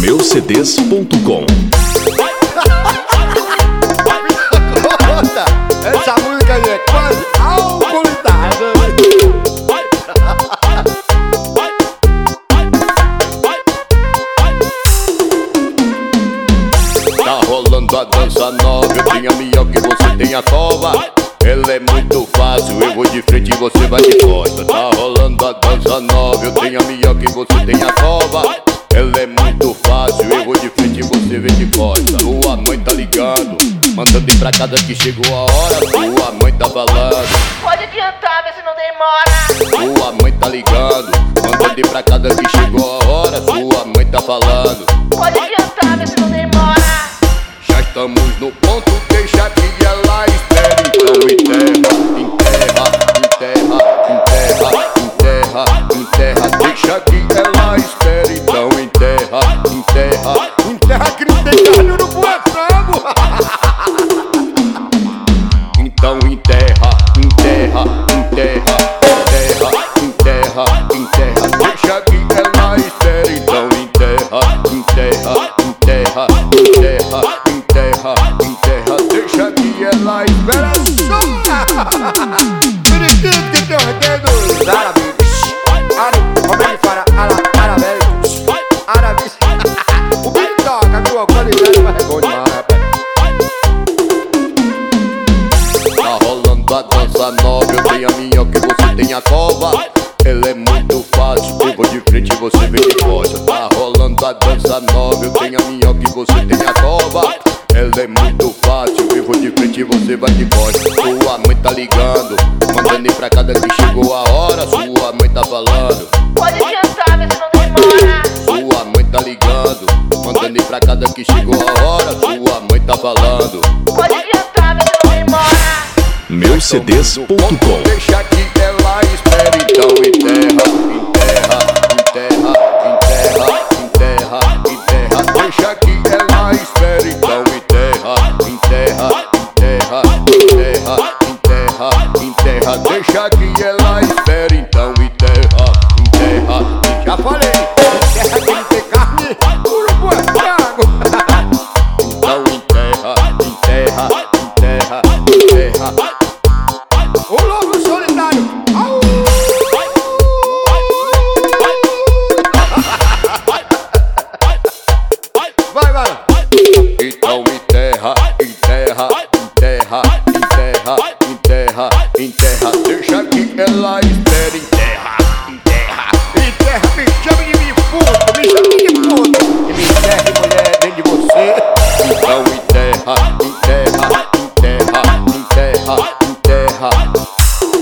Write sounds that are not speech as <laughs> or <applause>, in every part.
meucds.com <laughs> Essa música aí é quase alcoolizada. Tá rolando a dança nova, eu tenho a minhoca e você tem a cova. Ela é muito fácil, eu vou de frente e você vai de costa. Tá rolando a dança nova, eu tenho a minhoca e você tem a Sua mãe tá ligando, mandando ir pra casa que chegou a hora. Sua mãe tá falando. Pode adiantar, vê se não demora. Sua mãe tá ligando, mandando ir pra casa que chegou a hora. Sua mãe tá falando. Pode adiantar, vê se não demora. Já estamos no ponto, deixa que ela espere. Então enterra, Então enterra, enterra, dança nova, eu tenho a minha que você tem a cova. Ela é muito fácil, eu vou de frente e você vem de costa. Tá rolando a dança nova, eu tenho a minha que você tem a cova. Ela é muito fácil, eu vou de frente e você vai de costa. Sua mãe tá ligando, mandando ir pra casa que chegou a hora. Sua mãe tá falando. Pode adiantar, vê se não demora. Sua mãe tá ligando, mandando ir pra casa que chegou a hora. Sua mãe tá falando. meucds.com Deixa que ela espere, então enterra, enterra, enterra, enterra, enterra, enterra. Deixa que ela espere, então enterra, enterra, enterra, enterra, enterra, enterra. Deixa que ela espere, então enterra, enterra. Já falei. Enterra que enterra, em terra, em terra.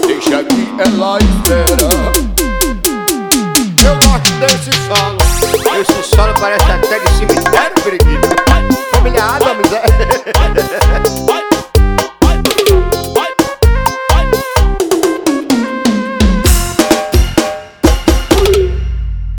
Deixa que ela espera. Eu gosto desse solo. Esse solo parece até de cemitério, Periquito. Familiar, miséria. <laughs>